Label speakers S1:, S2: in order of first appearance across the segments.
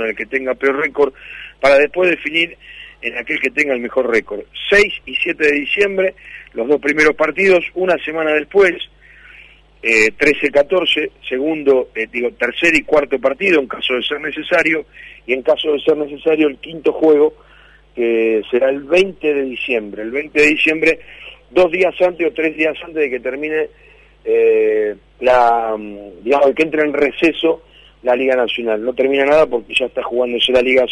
S1: en el que tenga peor récord, para después definir en aquel que tenga el mejor récord. 6 y 7 de diciembre, los dos primeros partidos, una semana después, eh, 13-14, segundo, eh, digo, tercer y cuarto partido en caso de ser necesario, y en caso de ser necesario el quinto juego, que será el 20 de diciembre. El 20 de diciembre, dos días antes o tres días antes de que termine eh, la, mm, digamos, que entre en receso la Liga Nacional. No termina nada porque ya está jugándose la Liga,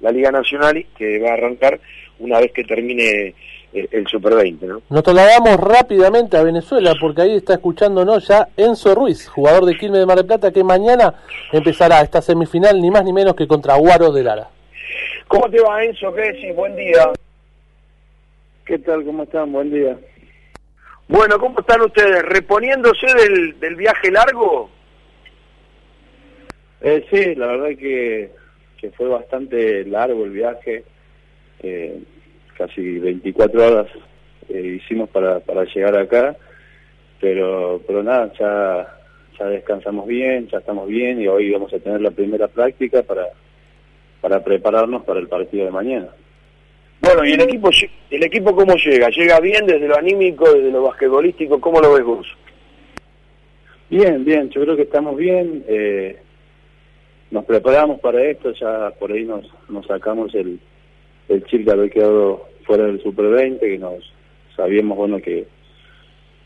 S1: la Liga Nacional que va a arrancar una vez que termine eh, el Super 20. ¿no?
S2: Nos trasladamos rápidamente a Venezuela porque ahí está escuchándonos ya Enzo Ruiz, jugador de Quilmes de Mar del Plata, que mañana empezará esta semifinal ni más ni menos que contra Guaro de Lara.
S1: ¿Cómo te va Enzo? ¿Qué decís? Buen día.
S3: ¿Qué tal? ¿Cómo están? Buen día.
S1: Bueno, ¿cómo están ustedes? ¿Reponiéndose del, del viaje largo?
S3: Eh, sí, la verdad que, que fue bastante largo el viaje. Eh, casi 24 horas eh, hicimos para, para llegar acá. Pero, pero nada, ya, ya descansamos bien, ya estamos bien y hoy vamos a tener la primera práctica para, para prepararnos para el partido de mañana.
S1: Bueno, ¿y el equipo, el equipo cómo llega? ¿Llega bien desde lo anímico, desde lo basquetbolístico? ¿Cómo lo ves vos?
S3: Bien, bien, yo creo que estamos bien. Eh, nos preparamos para esto, ya por ahí nos, nos sacamos el, el chip de haber quedado fuera del Super 20, que nos sabíamos, bueno, que,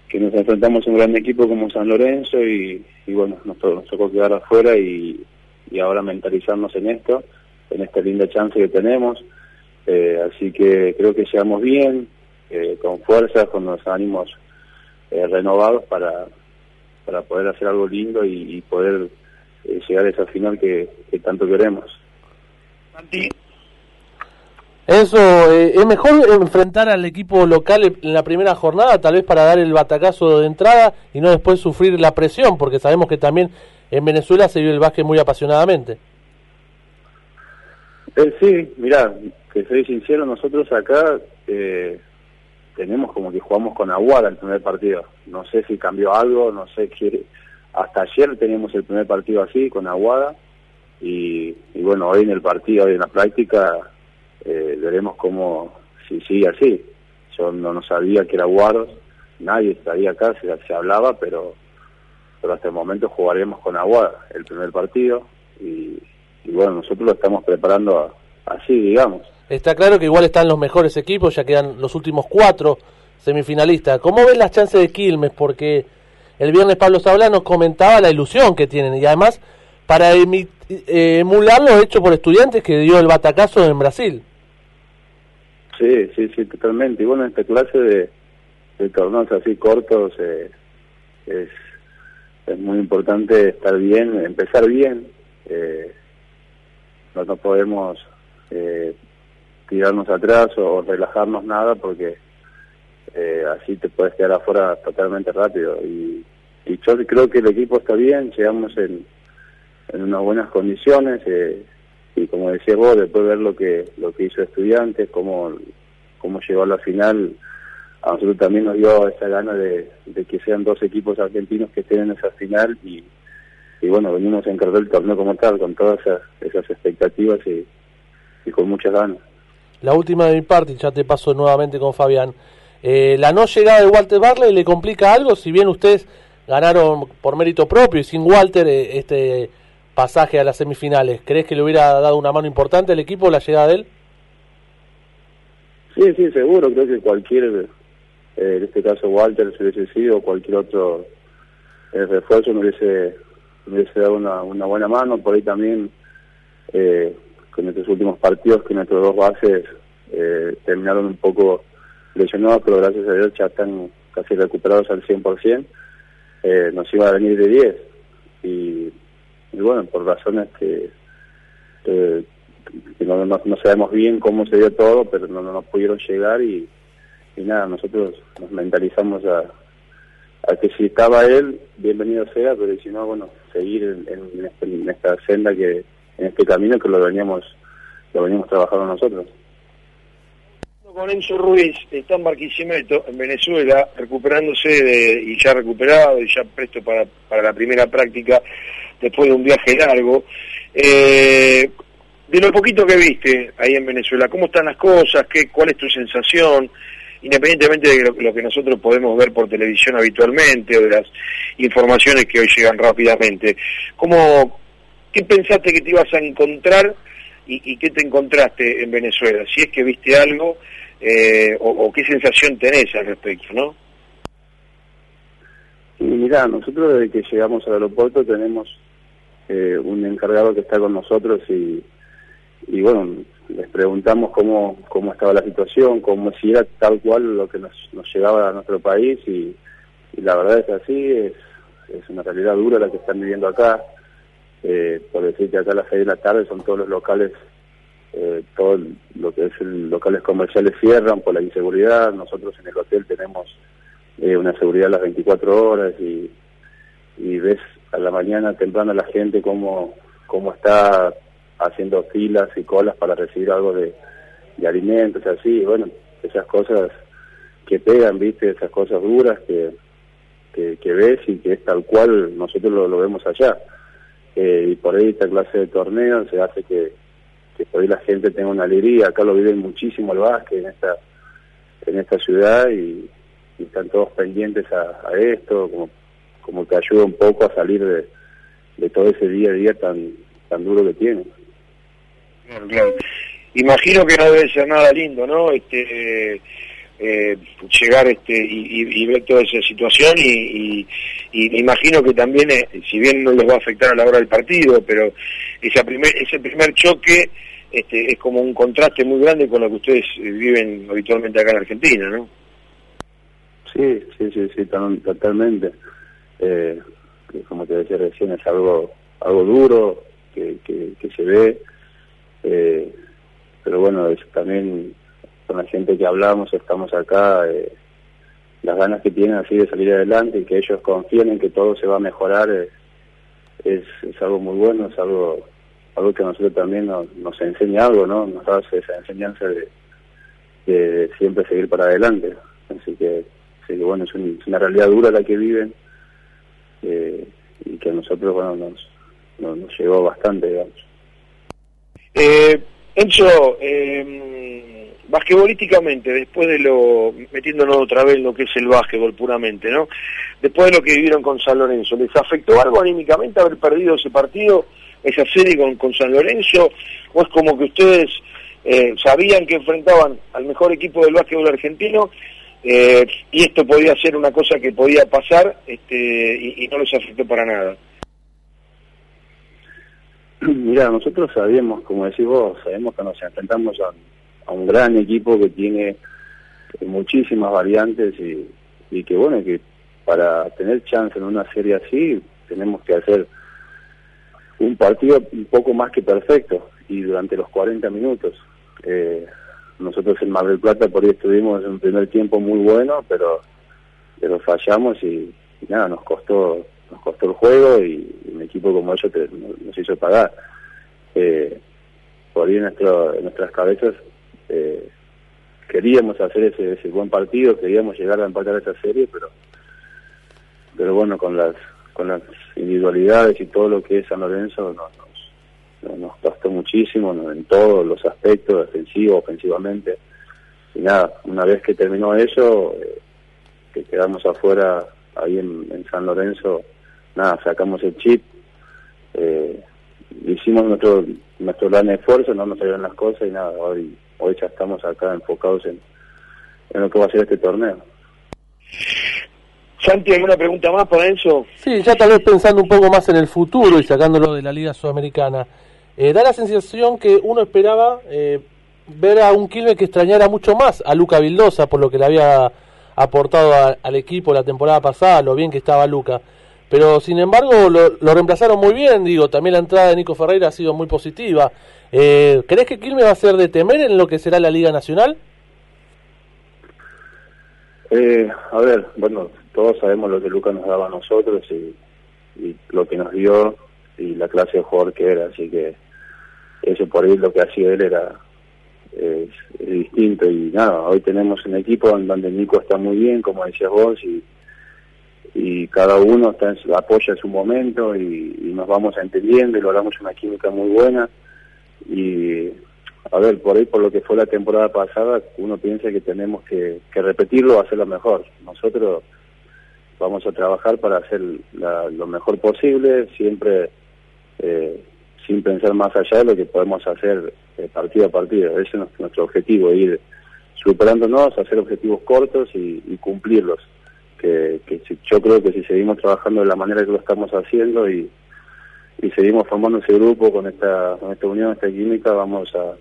S3: que nos enfrentamos a un gran equipo como San Lorenzo y, bueno, nos, nos tocó quedar afuera y, y ahora mentalizarnos en esto, en esta linda chance que tenemos. Eh, así que creo que llegamos bien, eh, con fuerza, con los ánimos eh, renovados para, para poder hacer algo lindo y poder eh, llegar a esa final que, que tanto queremos.
S2: Eso, eh, ¿es mejor enfrentar al equipo local en la primera jornada, tal vez para dar el batacazo de entrada y no después sufrir la presión? Porque sabemos que también en Venezuela se vive el básquet muy apasionadamente.
S3: Eh, sí, mira, que soy sincero, nosotros acá eh, tenemos como que jugamos con Aguada el primer partido. No sé si cambió algo, no sé qué. Hasta ayer teníamos el primer partido así, con Aguada. Y, y bueno, hoy en el partido, hoy en la práctica, eh, veremos cómo, si sigue así. Yo no, no sabía que era Aguaros, nadie estaría acá, se, se hablaba, pero, pero hasta el momento jugaremos con Aguada el primer partido. Y, y bueno, nosotros lo estamos preparando a, así, digamos.
S2: Está claro que igual están los mejores equipos, ya quedan los últimos cuatro semifinalistas. ¿Cómo ven las chances de Quilmes? Porque el viernes Pablo Sabla nos comentaba la ilusión que tienen y además para eh, emular lo hecho por estudiantes que dio el batacazo en Brasil.
S3: Sí, sí, sí, totalmente. Y bueno, esta clase de, de torneos así cortos eh, es, es muy importante estar bien, empezar bien. Eh, no, no podemos eh, tirarnos atrás o, o relajarnos nada porque eh, así te puedes quedar afuera totalmente rápido. Y, y yo creo que el equipo está bien, llegamos en, en unas buenas condiciones. Eh, y como decía vos, después de ver lo que lo que hizo Estudiantes, cómo, cómo llegó a la final, a nosotros también nos dio esa gana de, de que sean dos equipos argentinos que estén en esa final y, y bueno, venimos a encargar el torneo como tal, con todas esas, expectativas y, con muchas ganas.
S2: La última de mi parte, ya te paso nuevamente con Fabián. Eh, la no llegada de Walter Barley le complica algo, si bien ustedes ganaron por mérito propio y sin Walter eh, este pasaje a las semifinales. ¿Crees que le hubiera dado una mano importante al equipo la llegada de él?
S3: Sí, sí, seguro, creo que cualquier, eh, en este caso Walter, si hubiese sido, cualquier otro eh, refuerzo me hubiese, me hubiese dado una, buena mano, por ahí también eh, con estos últimos partidos que nuestros dos bases terminaron un poco lesionados, pero gracias a Dios ya están casi recuperados al 100%, eh, nos iba a venir de 10 y, bueno, por razones que, que, no, no, no sabemos bien cómo se dio todo, pero no, no nos pudieron llegar y, y nada, nosotros nos mentalizamos a, a que si estaba él, bienvenido sea, pero si no, bueno, seguir en, en, en esta senda que, en este camino que lo veníamos, lo veníamos trabajando nosotros.
S1: Con Enzo Ruiz está en Barquisimeto, en Venezuela, recuperándose de, y ya recuperado y ya presto para, para la primera práctica después de un viaje largo. Eh, de lo poquito que viste ahí en Venezuela, ¿cómo están las cosas? ¿Qué, ¿Cuál es tu sensación? Independientemente de lo, que nosotros podemos ver por televisión habitualmente o de las informaciones que hoy llegan rápidamente, ¿cómo, ¿qué pensaste que te ibas a encontrar y, qué te encontraste en Venezuela? Si es que viste algo eh, o, qué sensación tenés al respecto, ¿no?
S3: Y mirá, nosotros desde que llegamos al aeropuerto tenemos eh, un encargado que está con nosotros y, y bueno, les preguntamos cómo, cómo estaba la situación, cómo si era tal cual lo que nos, nos llegaba a nuestro país y, la verdad es así, es, es una realidad dura la que están viviendo acá. Eh, por decir que acá a las seis de la tarde son todos los locales, eh, todo lo que es el locales comerciales cierran por la inseguridad. Nosotros en el hotel tenemos eh, una seguridad a las 24 horas y, y ves a la mañana temprano a la gente cómo, cómo está haciendo filas y colas para recibir algo de, alimentos, así, bueno, esas cosas que pegan, viste, esas cosas duras que, que, ves y que es tal cual nosotros lo, vemos allá. Eh, y por ahí esta clase de torneos se hace que, que por ahí la gente tenga una alegría, acá lo viven muchísimo el básquet en esta, en esta ciudad y, están todos pendientes a, esto, como, como que ayuda un poco a salir de, de todo ese día a día tan, tan duro que tienen.
S1: Imagino que no debe ser nada lindo, ¿no? Este, llegar este y, ver toda esa situación y, imagino que también, eh, si bien no les va a afectar a la hora del partido, pero ese primer, ese primer choque este, es como un contraste muy grande con lo que ustedes eh, viven habitualmente acá en Argentina, ¿no?
S3: Sí, sí, sí, sí, totalmente. como te decía recién, es algo algo duro que, que se ve eh, pero bueno, es, también con la gente que hablamos, estamos acá, eh, las ganas que tienen así de salir adelante y que ellos confíen en que todo se va a mejorar eh, es, es algo muy bueno, es algo algo que a nosotros también nos, enseña algo, ¿no? Nos da esa enseñanza de, siempre seguir para adelante. Así que, bueno, es, una realidad dura la que viven eh, y que a nosotros, bueno, nos, nos, nos llegó bastante, digamos.
S1: Eh, Enzo, eh, basquetbolísticamente, después de lo, metiéndonos otra vez en lo que es el básquetbol puramente, ¿no? Después de lo que vivieron con San Lorenzo, ¿les afectó algo anímicamente haber perdido ese partido, esa serie con, con San Lorenzo? ¿O es como que ustedes eh, sabían que enfrentaban al mejor equipo del básquetbol argentino eh, y esto podía ser una cosa que podía pasar este, y, y no les afectó para nada?
S3: Mira, nosotros sabemos, como decís vos, sabemos que nos enfrentamos a, un gran equipo que tiene muchísimas variantes y, que bueno, que para tener chance en una serie así tenemos que hacer un partido un poco más que perfecto y durante los 40 minutos. Eh, nosotros en Mar del Plata por ahí estuvimos en un primer tiempo muy bueno, pero pero fallamos y nada, nos costó nos costó el juego y, un equipo como ellos nos hizo pagar. Eh, por ahí en, nuestras cabezas eh, queríamos hacer ese, ese, buen partido, queríamos llegar a empatar esa serie, pero pero bueno, con las con las individualidades y todo lo que es San Lorenzo nos, nos, costó muchísimo en todos los aspectos, defensivo, ofensivamente. Y nada, una vez que terminó eso, eh, que quedamos afuera ahí en San Lorenzo, nada, sacamos el chip, eh, hicimos nuestro nuestro gran esfuerzo, no nos salieron las cosas y nada, hoy, hoy ya estamos acá enfocados en, en lo que va a ser este torneo.
S1: Santi, ¿alguna pregunta más para eso?
S2: Sí, ya tal vez pensando un poco más en el futuro y sacándolo de la Liga Sudamericana. Eh, da la sensación que uno esperaba eh, ver a un Quilmes que extrañara mucho más a Luca Vildosa por lo que le había aportado al equipo la temporada pasada, lo bien que estaba Luca. Pero sin embargo lo, reemplazaron muy bien, digo, también la entrada de Nico Ferreira ha sido muy positiva. Eh, ¿Crees que Quilmes va a ser de temer en lo que será la Liga Nacional?
S3: Eh, a ver, bueno, todos sabemos lo que Lucas nos daba a nosotros y, lo que nos dio y la clase de jugador que era, así que eso por ahí lo que hacía él era es, distinto y nada, hoy tenemos un equipo en donde Nico está muy bien, como decías vos, y y cada uno está en su, apoya su momento y, nos vamos entendiendo y logramos una química muy buena y a ver, por ahí por lo que fue la temporada pasada, uno piensa que tenemos que, repetirlo o hacerlo mejor. Nosotros vamos a trabajar para hacer lo mejor posible, siempre eh, sin pensar más allá de lo que podemos hacer eh, partido a partido. Ese es nuestro objetivo, ir superándonos, hacer objetivos cortos y, cumplirlos. Que, que yo creo que si seguimos trabajando de la manera que lo estamos haciendo y, seguimos formando ese grupo con esta, con esta unión, esta química, vamos a,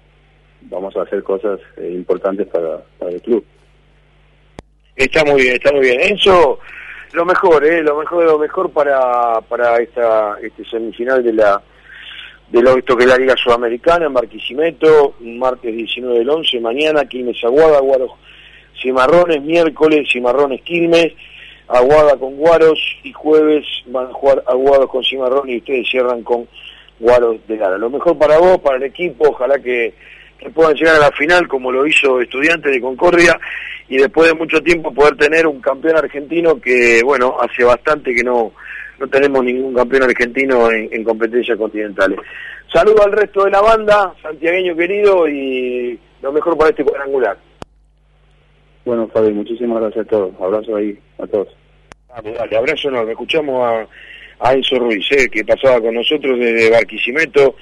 S3: vamos a hacer cosas eh, importantes para, el club.
S1: Está muy bien, está muy bien. Enzo, lo mejor, ¿eh? lo mejor lo mejor para, para esta este semifinal de la de lo que la Liga Sudamericana en Barquisimeto, martes 19 del 11, mañana Quilmes Aguada, Aguaros Cimarrones, miércoles Cimarrones Quilmes, Aguada con Guaros y jueves van a jugar Aguados con Cimarrones y ustedes cierran con Guaros de Lara. Lo mejor para vos, para el equipo, ojalá que que puedan llegar a la final como lo hizo Estudiantes de Concordia y después de mucho tiempo poder tener un campeón argentino que, bueno, hace bastante que no, no tenemos ningún campeón argentino en, en competencias continentales. Saludo al resto de la banda, santiagueño querido, y lo mejor para este cuadrangular.
S3: Bueno, Fabi, muchísimas gracias a todos. Abrazo ahí a todos.
S1: Dale, dale, abrazo enorme. Escuchamos a, a Enzo Ruiz, eh, que pasaba con nosotros desde Barquisimeto